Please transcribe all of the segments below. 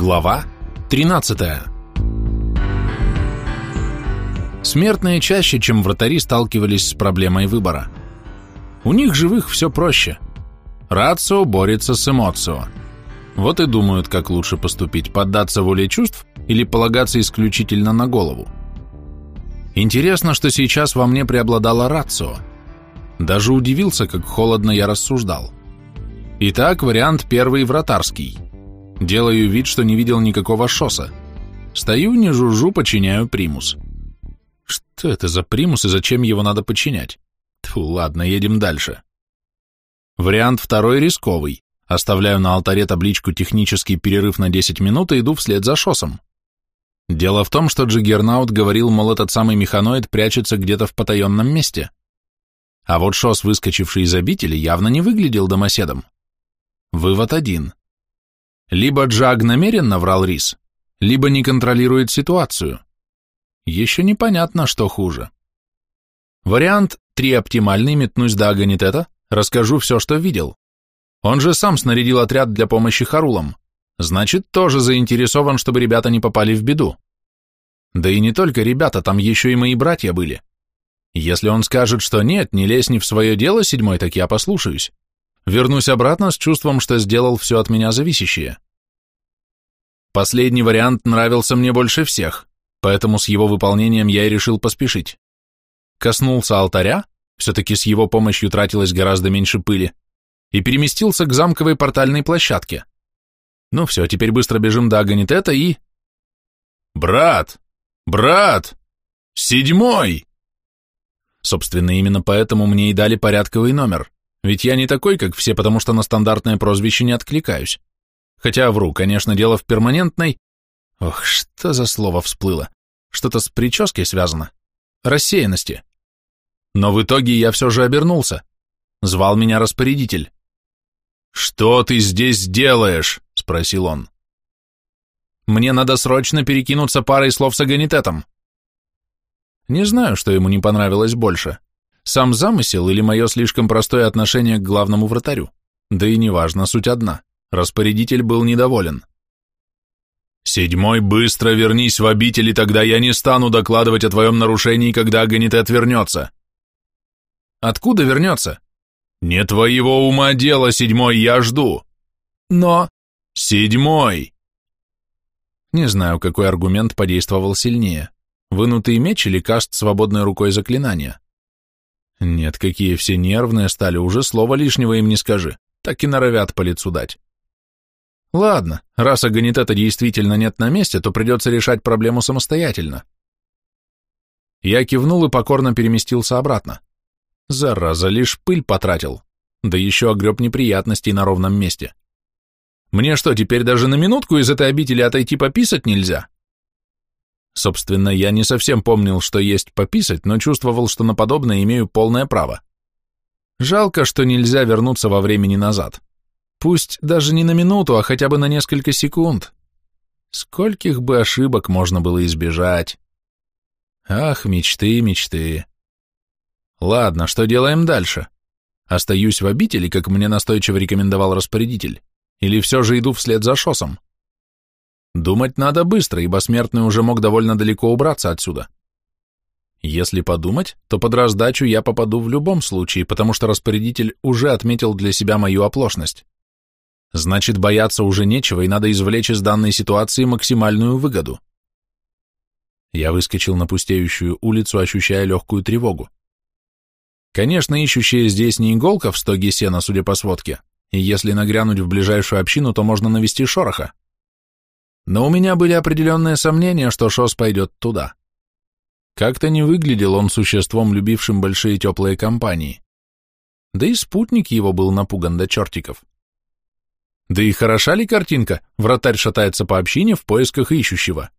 Глава 13 Смертные чаще, чем вратари, сталкивались с проблемой выбора. У них живых все проще. Рацио борется с эмоцио. Вот и думают, как лучше поступить, поддаться воле чувств или полагаться исключительно на голову. Интересно, что сейчас во мне преобладала рацио. Даже удивился, как холодно я рассуждал. Итак, вариант первый вратарский – Делаю вид, что не видел никакого шосса. Стою, не жужжу, подчиняю примус. Что это за примус и зачем его надо подчинять? Тьфу, ладно, едем дальше. Вариант второй рисковый. Оставляю на алтаре табличку «Технический перерыв на 10 минут» и иду вслед за шоссом. Дело в том, что Джиггернаут говорил, мол, этот самый механоид прячется где-то в потаенном месте. А вот шосс, выскочивший из обители, явно не выглядел домоседом. Вывод один. Либо Джаг намеренно врал Рис, либо не контролирует ситуацию. Еще непонятно, что хуже. Вариант три оптимальный, метнусь до Аганитета, расскажу все, что видел. Он же сам снарядил отряд для помощи Харулам, значит, тоже заинтересован, чтобы ребята не попали в беду. Да и не только ребята, там еще и мои братья были. Если он скажет, что нет, не лезь не в свое дело, седьмой, так я послушаюсь. Вернусь обратно с чувством, что сделал все от меня зависящее. Последний вариант нравился мне больше всех, поэтому с его выполнением я и решил поспешить. Коснулся алтаря, все-таки с его помощью тратилось гораздо меньше пыли, и переместился к замковой портальной площадке. Ну все, теперь быстро бежим до Аганитета и... «Брат! Брат! Седьмой!» Собственно, именно поэтому мне и дали порядковый номер. Ведь я не такой, как все, потому что на стандартное прозвище не откликаюсь. Хотя вру, конечно, дело в перманентной... Ох, что за слово всплыло? Что-то с прической связано. Рассеянности. Но в итоге я все же обернулся. Звал меня распорядитель. «Что ты здесь делаешь?» — спросил он. «Мне надо срочно перекинуться парой слов с агонитетом». Не знаю, что ему не понравилось больше. Сам замысел или мое слишком простое отношение к главному вратарю? Да и неважно, суть одна. Распорядитель был недоволен. «Седьмой, быстро вернись в обитель, и тогда я не стану докладывать о твоем нарушении, когда Аганитет вернется». «Откуда вернется?» «Не твоего ума дело, седьмой, я жду». «Но...» «Седьмой!» Не знаю, какой аргумент подействовал сильнее. Вынутый меч или каст свободной рукой заклинания. Нет, какие все нервные стали, уже слова лишнего им не скажи, так и норовят по лицу дать. Ладно, раз агонитета действительно нет на месте, то придется решать проблему самостоятельно. Я кивнул и покорно переместился обратно. Зараза, лишь пыль потратил, да еще огреб неприятностей на ровном месте. Мне что, теперь даже на минутку из этой обители отойти пописать нельзя? Собственно, я не совсем помнил, что есть пописать, но чувствовал, что на подобное имею полное право. Жалко, что нельзя вернуться во времени назад. Пусть даже не на минуту, а хотя бы на несколько секунд. Скольких бы ошибок можно было избежать. Ах, мечты, мечты. Ладно, что делаем дальше? Остаюсь в обители, как мне настойчиво рекомендовал распорядитель, или все же иду вслед за шосом? Думать надо быстро, ибо смертный уже мог довольно далеко убраться отсюда. Если подумать, то под раздачу я попаду в любом случае, потому что распорядитель уже отметил для себя мою оплошность. Значит, бояться уже нечего, и надо извлечь из данной ситуации максимальную выгоду. Я выскочил на пустеющую улицу, ощущая легкую тревогу. Конечно, ищущая здесь не иголка в стоге сена, судя по сводке, и если нагрянуть в ближайшую общину, то можно навести шороха. Но у меня были определенные сомнения, что Шос пойдет туда. Как-то не выглядел он существом, любившим большие теплые компании. Да и спутник его был напуган до чертиков. Да и хороша ли картинка, вратарь шатается по общине в поисках ищущего.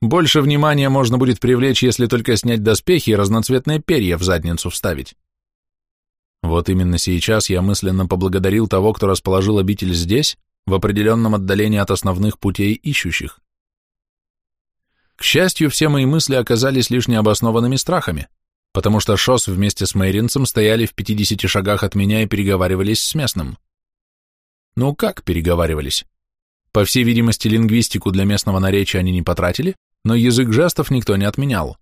Больше внимания можно будет привлечь, если только снять доспехи и разноцветные перья в задницу вставить. Вот именно сейчас я мысленно поблагодарил того, кто расположил обитель здесь, в определенном отдалении от основных путей ищущих. К счастью, все мои мысли оказались лишь необоснованными страхами, потому что Шос вместе с Мейринцем стояли в 50 шагах от меня и переговаривались с местным. Ну как переговаривались? По всей видимости, лингвистику для местного наречия они не потратили, но язык жестов никто не отменял.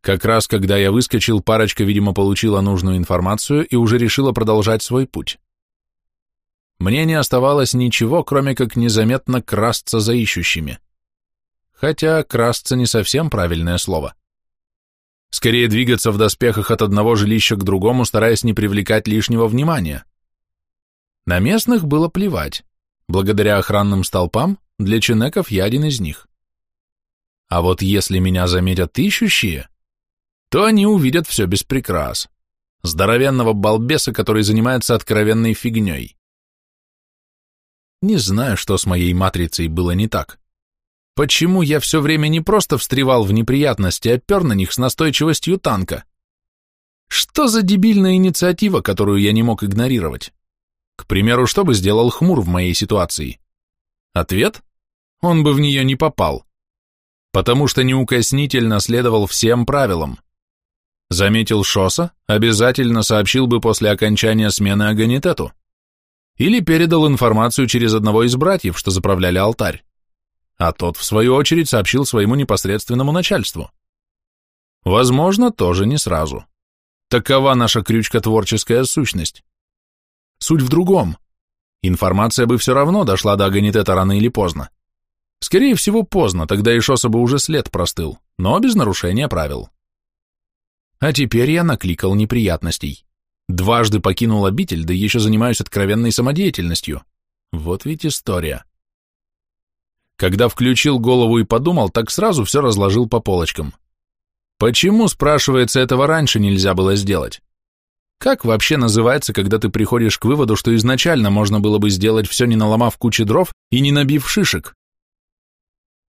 Как раз когда я выскочил, парочка, видимо, получила нужную информацию и уже решила продолжать свой путь. Мне не оставалось ничего, кроме как незаметно красться за ищущими. Хотя красться не совсем правильное слово. Скорее двигаться в доспехах от одного жилища к другому, стараясь не привлекать лишнего внимания. На местных было плевать. Благодаря охранным столпам, для чинеков я один из них. А вот если меня заметят ищущие, то они увидят все без прикрас. Здоровенного балбеса, который занимается откровенной фигней. Не знаю, что с моей матрицей было не так. Почему я все время не просто встревал в неприятности, а пер на них с настойчивостью танка? Что за дебильная инициатива, которую я не мог игнорировать? К примеру, что бы сделал Хмур в моей ситуации? Ответ? Он бы в нее не попал. Потому что неукоснительно следовал всем правилам. Заметил Шоса, обязательно сообщил бы после окончания смены Аганитету. Или передал информацию через одного из братьев, что заправляли алтарь а тот, в свою очередь, сообщил своему непосредственному начальству. Возможно, тоже не сразу. Такова наша крючкотворческая сущность. Суть в другом. Информация бы все равно дошла до Аганитета рано или поздно. Скорее всего, поздно, тогда и Шоса бы уже след простыл, но без нарушения правил. А теперь я накликал неприятностей. Дважды покинул обитель, да еще занимаюсь откровенной самодеятельностью. Вот ведь история. Когда включил голову и подумал, так сразу все разложил по полочкам. Почему, спрашивается, этого раньше нельзя было сделать? Как вообще называется, когда ты приходишь к выводу, что изначально можно было бы сделать все, не наломав кучи дров и не набив шишек?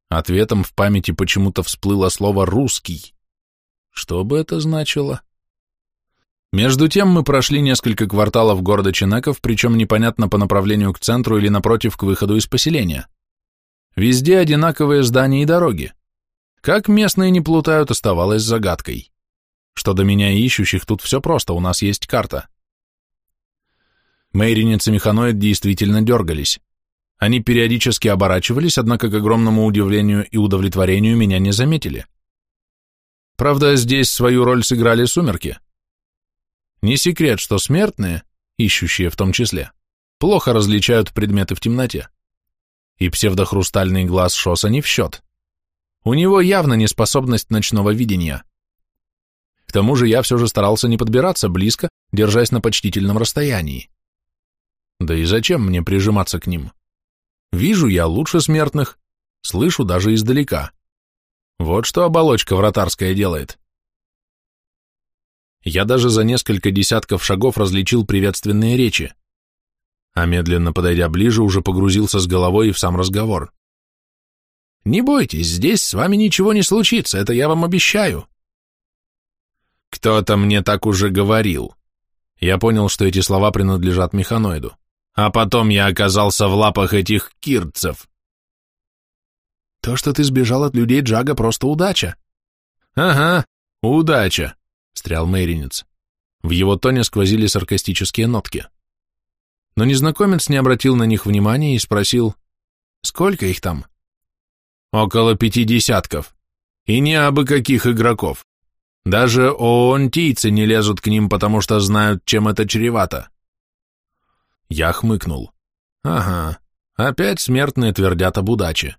Ответом в памяти почему-то всплыло слово «русский». Что бы это значило? Между тем мы прошли несколько кварталов города Чинаков, причем непонятно по направлению к центру или напротив к выходу из поселения. Везде одинаковые здания и дороги. Как местные не плутают, оставалось загадкой. Что до меня ищущих, тут все просто, у нас есть карта. Мейринец и Механоид действительно дергались. Они периодически оборачивались, однако, к огромному удивлению и удовлетворению, меня не заметили. Правда, здесь свою роль сыграли сумерки. Не секрет, что смертные, ищущие в том числе, плохо различают предметы в темноте и псевдохрустальный глаз Шоса не в счет. У него явно неспособность ночного видения. К тому же я все же старался не подбираться близко, держась на почтительном расстоянии. Да и зачем мне прижиматься к ним? Вижу я лучше смертных, слышу даже издалека. Вот что оболочка вратарская делает. Я даже за несколько десятков шагов различил приветственные речи а медленно подойдя ближе, уже погрузился с головой в сам разговор. «Не бойтесь, здесь с вами ничего не случится, это я вам обещаю». «Кто-то мне так уже говорил». Я понял, что эти слова принадлежат механоиду. А потом я оказался в лапах этих кирцев. «То, что ты сбежал от людей Джага, просто удача». «Ага, удача», — стрял Мейринец. В его тоне сквозили саркастические нотки но незнакомец не обратил на них внимания и спросил, «Сколько их там?» «Около пяти десятков. И не абы каких игроков. Даже оонтийцы не лезут к ним, потому что знают, чем это чревато». Я хмыкнул. «Ага, опять смертные твердят об удаче.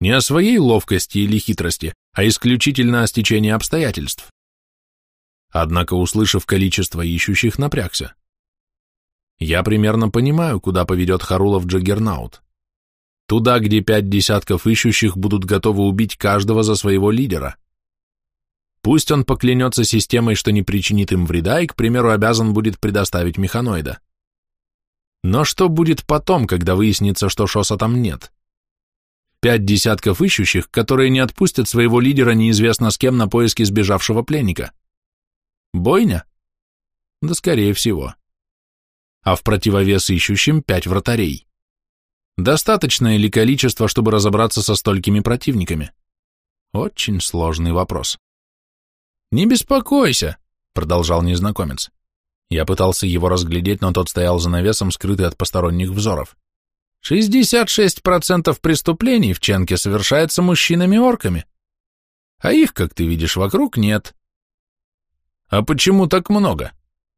Не о своей ловкости или хитрости, а исключительно о стечении обстоятельств». Однако, услышав количество ищущих, напрягся. Я примерно понимаю, куда поведет Харулов Джаггернаут. Туда, где пять десятков ищущих будут готовы убить каждого за своего лидера. Пусть он поклянется системой, что не причинит им вреда и, к примеру, обязан будет предоставить механоида. Но что будет потом, когда выяснится, что Шоса там нет? Пять десятков ищущих, которые не отпустят своего лидера неизвестно с кем на поиски сбежавшего пленника. Бойня? Да скорее всего а в противовес ищущим пять вратарей. Достаточное ли количество, чтобы разобраться со столькими противниками? Очень сложный вопрос. «Не беспокойся», — продолжал незнакомец. Я пытался его разглядеть, но тот стоял за навесом, скрытый от посторонних взоров. 66% преступлений в Ченке совершается мужчинами-орками, а их, как ты видишь, вокруг нет. А почему так много?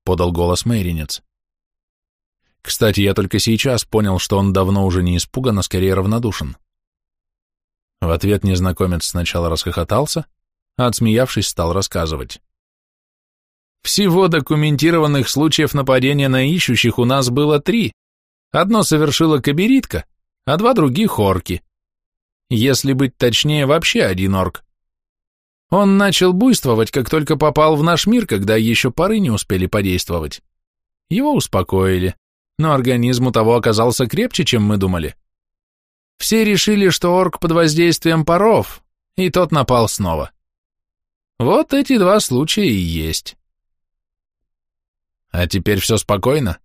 Подал голос Мейринец. Кстати, я только сейчас понял, что он давно уже не испуган, а скорее равнодушен. В ответ незнакомец сначала расхохотался, а отсмеявшись, стал рассказывать. Всего документированных случаев нападения на ищущих у нас было три. Одно совершила каберитка, а два других орки. Если быть точнее, вообще один орк. Он начал буйствовать, как только попал в наш мир, когда еще пары не успели подействовать. Его успокоили, но организм у того оказался крепче, чем мы думали. Все решили, что орк под воздействием паров, и тот напал снова. Вот эти два случая и есть. А теперь все спокойно?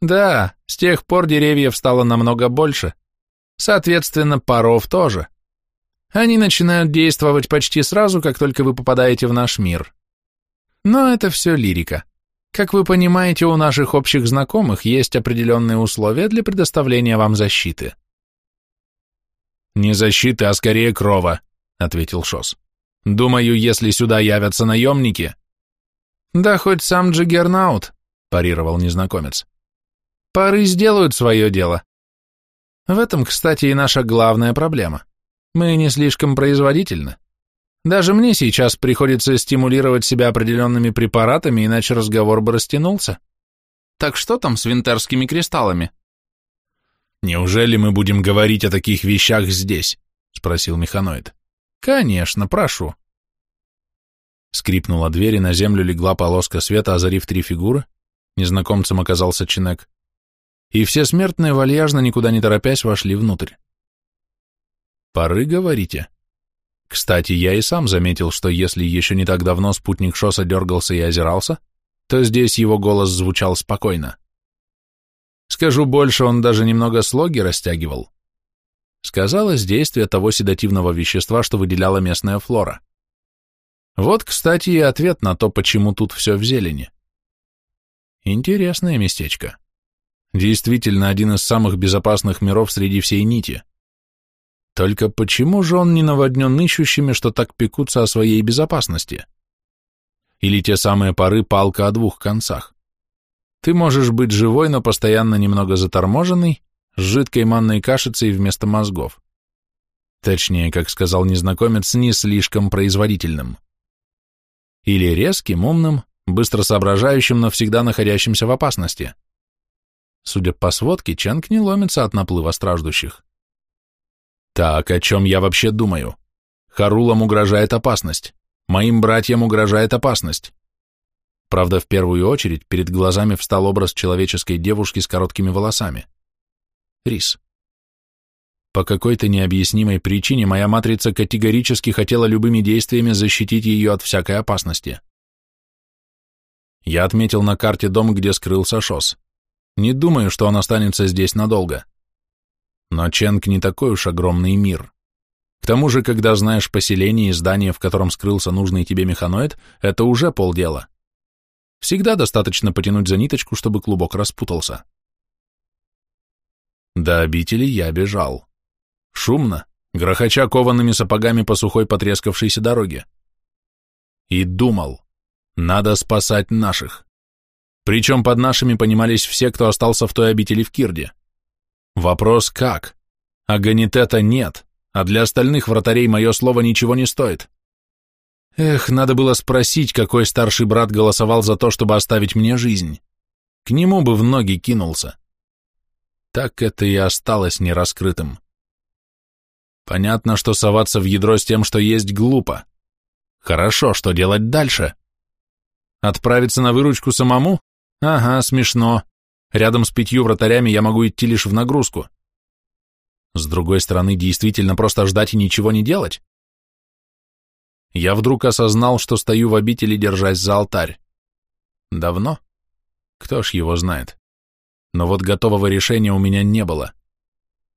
Да, с тех пор деревьев стало намного больше. Соответственно, паров тоже. Они начинают действовать почти сразу, как только вы попадаете в наш мир. Но это все лирика. Как вы понимаете, у наших общих знакомых есть определенные условия для предоставления вам защиты. «Не защиты, а скорее крова», — ответил Шос. «Думаю, если сюда явятся наемники...» «Да хоть сам Джиггернаут», — парировал незнакомец. Пары сделают свое дело. В этом, кстати, и наша главная проблема. Мы не слишком производительны. Даже мне сейчас приходится стимулировать себя определенными препаратами, иначе разговор бы растянулся. Так что там с винтерскими кристаллами? Неужели мы будем говорить о таких вещах здесь? Спросил механоид. Конечно, прошу. Скрипнула дверь, и на землю легла полоска света, озарив три фигуры. Незнакомцем оказался Чинек и все смертные вальяжно, никуда не торопясь, вошли внутрь. «Поры, говорите?» Кстати, я и сам заметил, что если еще не так давно спутник Шоса дергался и озирался, то здесь его голос звучал спокойно. Скажу больше, он даже немного слоги растягивал. Сказалось действие того седативного вещества, что выделяла местная флора. Вот, кстати, и ответ на то, почему тут все в зелени. Интересное местечко. Действительно один из самых безопасных миров среди всей нити. Только почему же он не наводнен ищущими, что так пекутся о своей безопасности? Или те самые поры палка о двух концах? Ты можешь быть живой, но постоянно немного заторможенный, с жидкой манной кашицей вместо мозгов. Точнее, как сказал незнакомец, не слишком производительным. Или резким, умным, быстро соображающим, но всегда находящимся в опасности. Судя по сводке, Чанг не ломится от наплыва страждущих. Так, о чем я вообще думаю? Харулам угрожает опасность. Моим братьям угрожает опасность. Правда, в первую очередь перед глазами встал образ человеческой девушки с короткими волосами. Рис. По какой-то необъяснимой причине моя матрица категорически хотела любыми действиями защитить ее от всякой опасности. Я отметил на карте дом, где скрылся Шос. Не думаю, что он останется здесь надолго. Но Ченг не такой уж огромный мир. К тому же, когда знаешь поселение и здание, в котором скрылся нужный тебе механоид, это уже полдела. Всегда достаточно потянуть за ниточку, чтобы клубок распутался. До обители я бежал. Шумно, грохоча коваными сапогами по сухой потрескавшейся дороге. И думал, надо спасать наших. Причем под нашими понимались все, кто остался в той обители в Кирде. Вопрос как? А Ганитета нет, а для остальных вратарей мое слово ничего не стоит. Эх, надо было спросить, какой старший брат голосовал за то, чтобы оставить мне жизнь. К нему бы в ноги кинулся. Так это и осталось нераскрытым. Понятно, что соваться в ядро с тем, что есть, глупо. Хорошо, что делать дальше? Отправиться на выручку самому? Ага, смешно. Рядом с пятью вратарями я могу идти лишь в нагрузку. С другой стороны, действительно просто ждать и ничего не делать. Я вдруг осознал, что стою в обители, держась за алтарь. Давно? Кто ж его знает. Но вот готового решения у меня не было.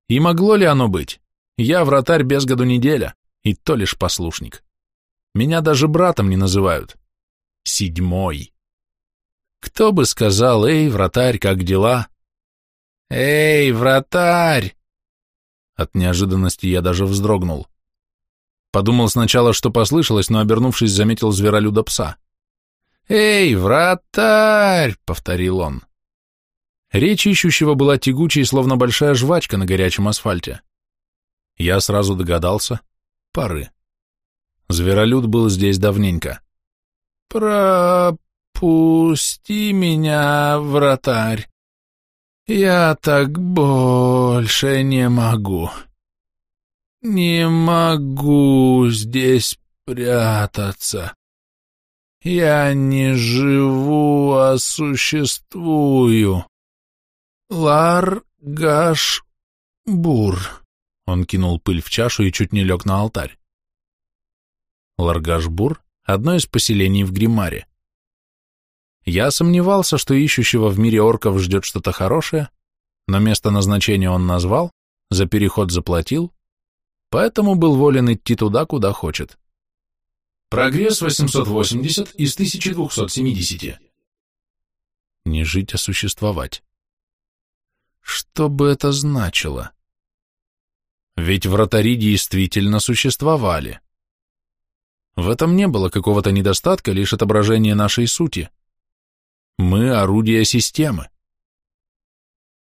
И могло ли оно быть? Я вратарь без году неделя, и то лишь послушник. Меня даже братом не называют. Седьмой. Кто бы сказал, эй, вратарь, как дела? «Эй, вратарь!» От неожиданности я даже вздрогнул. Подумал сначала, что послышалось, но, обернувшись, заметил зверолюда пса. «Эй, вратарь!» — повторил он. Речь ищущего была тягучей, словно большая жвачка на горячем асфальте. Я сразу догадался. Пары. Зверолюд был здесь давненько. «Пропусти меня, вратарь. Я так больше не могу. Не могу здесь прятаться. Я не живу, а существую. Ларгаш Бур. Он кинул пыль в чашу и чуть не лег на алтарь. Ларгашбур — одно из поселений в Гримаре. Я сомневался, что ищущего в мире орков ждет что-то хорошее, но место назначения он назвал, за переход заплатил, поэтому был волен идти туда, куда хочет. Прогресс 880 из 1270. Не жить, а существовать. Что бы это значило? Ведь вратари действительно существовали. В этом не было какого-то недостатка, лишь отображение нашей сути. Мы — орудия системы.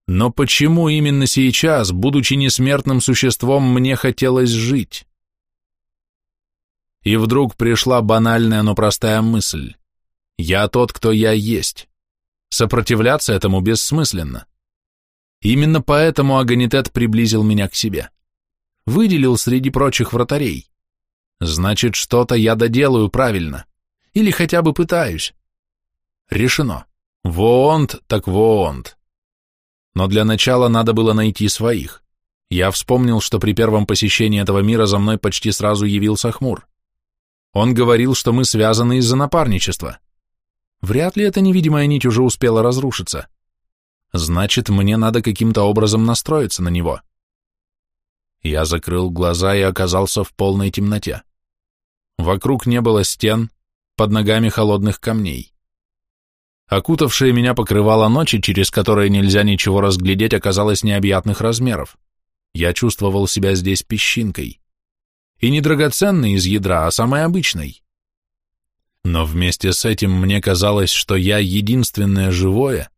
Но почему именно сейчас, будучи несмертным существом, мне хотелось жить? И вдруг пришла банальная, но простая мысль. Я тот, кто я есть. Сопротивляться этому бессмысленно. Именно поэтому Аганитет приблизил меня к себе. Выделил среди прочих вратарей. Значит, что-то я доделаю правильно. Или хотя бы пытаюсь. Решено. Воонт так воонт. Но для начала надо было найти своих. Я вспомнил, что при первом посещении этого мира за мной почти сразу явился хмур. Он говорил, что мы связаны из-за напарничества. Вряд ли эта невидимая нить уже успела разрушиться. Значит, мне надо каким-то образом настроиться на него. Я закрыл глаза и оказался в полной темноте. Вокруг не было стен, под ногами холодных камней. Окутавшая меня покрывала ночи, через которые нельзя ничего разглядеть, оказалось необъятных размеров. Я чувствовал себя здесь песчинкой. И не драгоценной из ядра, а самой обычной. Но вместе с этим мне казалось, что я единственное живое,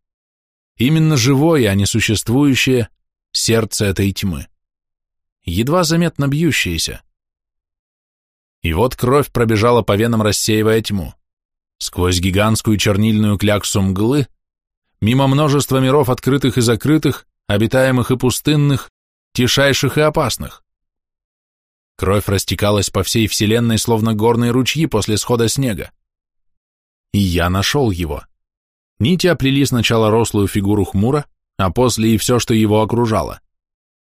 именно живое, а не существующее, сердце этой тьмы едва заметно бьющееся. И вот кровь пробежала по венам, рассеивая тьму. Сквозь гигантскую чернильную кляксу мглы, мимо множества миров открытых и закрытых, обитаемых и пустынных, тишайших и опасных. Кровь растекалась по всей вселенной, словно горные ручьи после схода снега. И я нашел его. Нити оплели сначала рослую фигуру хмура, а после и все, что его окружало.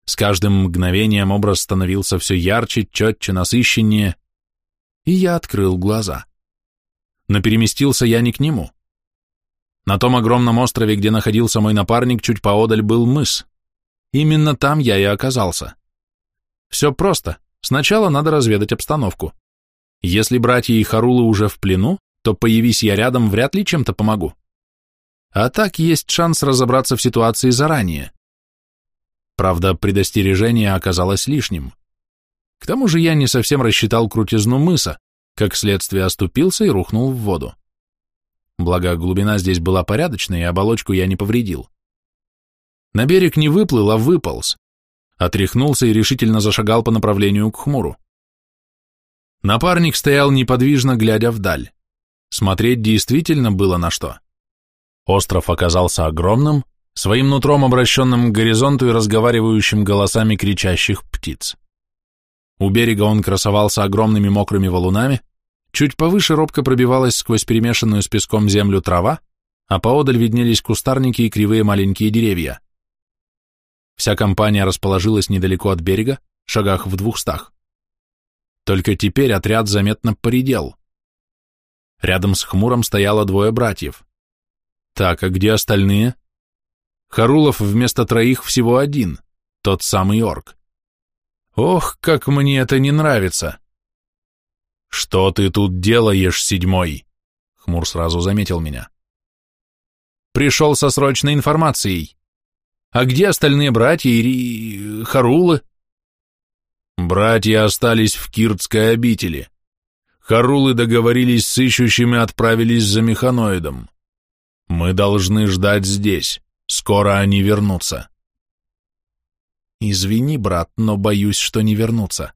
С каждым мгновением образ становился все ярче, четче, насыщеннее, и я открыл глаза. Но переместился я не к нему. На том огромном острове, где находился мой напарник, чуть поодаль был мыс. Именно там я и оказался. Все просто. Сначала надо разведать обстановку. Если братья и Харулы уже в плену, то появись я рядом, вряд ли чем-то помогу. А так есть шанс разобраться в ситуации заранее. Правда, предостережение оказалось лишним. К тому же я не совсем рассчитал крутизну мыса, как следствие оступился и рухнул в воду. Благо, глубина здесь была порядочная, и оболочку я не повредил. На берег не выплыл, а выполз. Отряхнулся и решительно зашагал по направлению к хмуру. Напарник стоял неподвижно, глядя вдаль. Смотреть действительно было на что. Остров оказался огромным, своим нутром обращенным к горизонту и разговаривающим голосами кричащих птиц. У берега он красовался огромными мокрыми валунами, чуть повыше робко пробивалась сквозь перемешанную с песком землю трава, а поодаль виднелись кустарники и кривые маленькие деревья. Вся компания расположилась недалеко от берега, шагах в двухстах. Только теперь отряд заметно поредел. Рядом с хмуром стояло двое братьев. Так, а где остальные? Харулов вместо троих всего один, тот самый орк. Ох, как мне это не нравится. Что ты тут делаешь, седьмой? Хмур сразу заметил меня. Пришел со срочной информацией. А где остальные братья и Харулы? Братья остались в Киртской обители. Харулы договорились с ищущими отправились за механоидом. Мы должны ждать здесь. Скоро они вернутся. Извини, брат, но боюсь, что не вернутся.